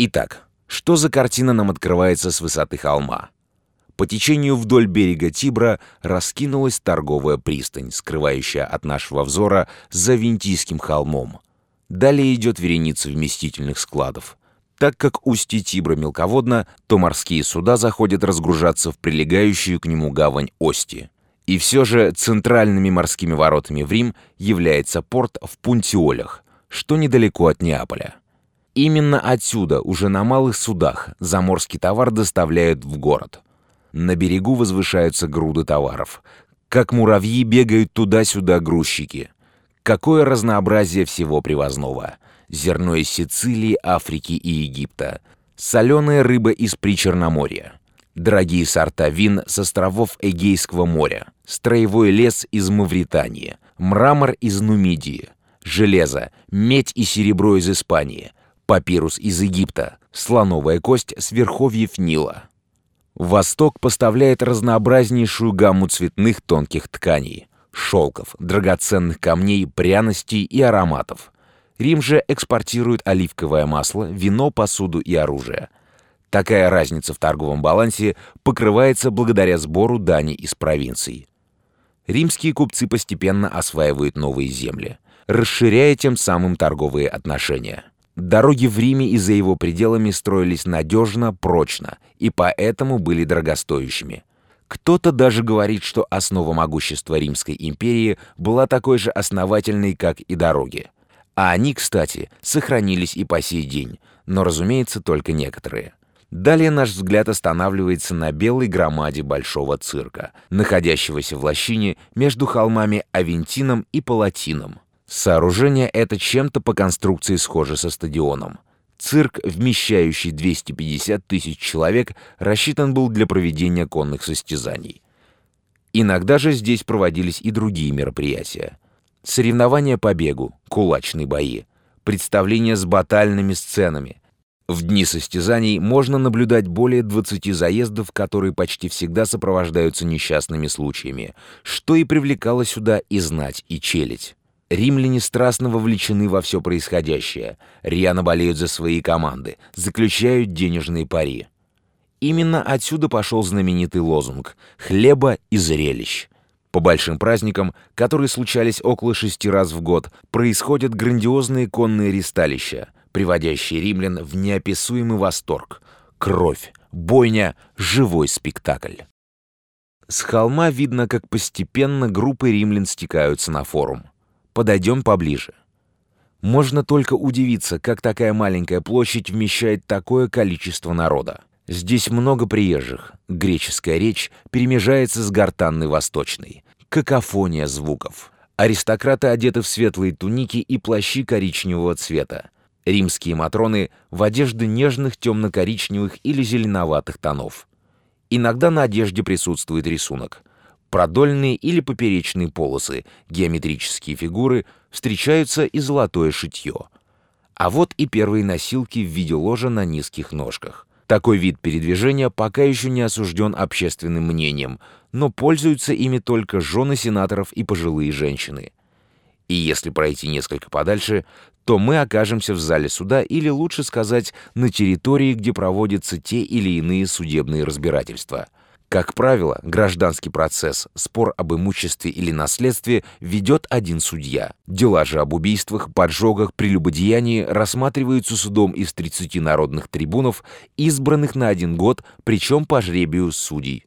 Итак, что за картина нам открывается с высоты холма? По течению вдоль берега Тибра раскинулась торговая пристань, скрывающая от нашего взора за Винтийским холмом. Далее идет вереница вместительных складов. Так как устье Тибра мелководно, то морские суда заходят разгружаться в прилегающую к нему гавань Ости. И все же центральными морскими воротами в Рим является порт в Пунтиолях, что недалеко от Неаполя. Именно отсюда, уже на малых судах, заморский товар доставляют в город. На берегу возвышаются груды товаров. Как муравьи бегают туда-сюда грузчики. Какое разнообразие всего привозного. Зерно из Сицилии, Африки и Египта. Соленая рыба из Причерноморья. Дорогие сорта вин с островов Эгейского моря. Строевой лес из Мавритании. Мрамор из Нумидии. Железо, медь и серебро из Испании. Папирус из Египта. Слоновая кость с верховьев Нила. Восток поставляет разнообразнейшую гамму цветных тонких тканей, шелков, драгоценных камней, пряностей и ароматов. Рим же экспортирует оливковое масло, вино, посуду и оружие. Такая разница в торговом балансе покрывается благодаря сбору дани из провинций. Римские купцы постепенно осваивают новые земли, расширяя тем самым торговые отношения. Дороги в Риме и за его пределами строились надежно, прочно, и поэтому были дорогостоящими. Кто-то даже говорит, что основа могущества Римской империи была такой же основательной, как и дороги. А они, кстати, сохранились и по сей день, но, разумеется, только некоторые. Далее наш взгляд останавливается на белой громаде Большого цирка, находящегося в лощине между холмами Авентином и Палатином. Сооружение это чем-то по конструкции схоже со стадионом. Цирк, вмещающий 250 тысяч человек, рассчитан был для проведения конных состязаний. Иногда же здесь проводились и другие мероприятия. Соревнования по бегу, кулачные бои, представления с батальными сценами. В дни состязаний можно наблюдать более 20 заездов, которые почти всегда сопровождаются несчастными случаями, что и привлекало сюда и знать, и челядь. Римляне страстно вовлечены во все происходящее, рьяно болеют за свои команды, заключают денежные пари. Именно отсюда пошел знаменитый лозунг «хлеба и зрелищ». По большим праздникам, которые случались около шести раз в год, происходят грандиозные конные ристалища, приводящие римлян в неописуемый восторг. Кровь, бойня, живой спектакль. С холма видно, как постепенно группы римлян стекаются на форум. Подойдем поближе. Можно только удивиться, как такая маленькая площадь вмещает такое количество народа. Здесь много приезжих. Греческая речь перемежается с гортанной восточной. Какофония звуков. Аристократы одеты в светлые туники и плащи коричневого цвета. Римские матроны в одежды нежных темно-коричневых или зеленоватых тонов. Иногда на одежде присутствует рисунок продольные или поперечные полосы, геометрические фигуры, встречаются и золотое шитье. А вот и первые носилки в виде ложа на низких ножках. Такой вид передвижения пока еще не осужден общественным мнением, но пользуются ими только жены сенаторов и пожилые женщины. И если пройти несколько подальше, то мы окажемся в зале суда или, лучше сказать, на территории, где проводятся те или иные судебные разбирательства – как правило, гражданский процесс, спор об имуществе или наследстве ведет один судья. Дела же об убийствах, поджогах, прелюбодеянии рассматриваются судом из 30 народных трибунов, избранных на один год, причем по жребию судей.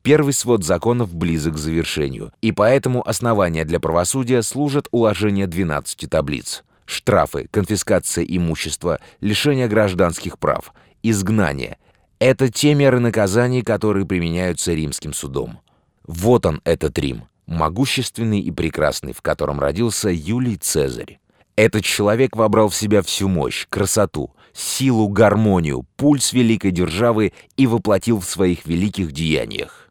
Первый свод законов близок к завершению, и поэтому основания для правосудия служат уложение 12 таблиц. Штрафы, конфискация имущества, лишение гражданских прав, изгнание, это те меры наказаний, которые применяются римским судом. Вот он, этот Рим, могущественный и прекрасный, в котором родился Юлий Цезарь. Этот человек вобрал в себя всю мощь, красоту, силу, гармонию, пульс великой державы и воплотил в своих великих деяниях.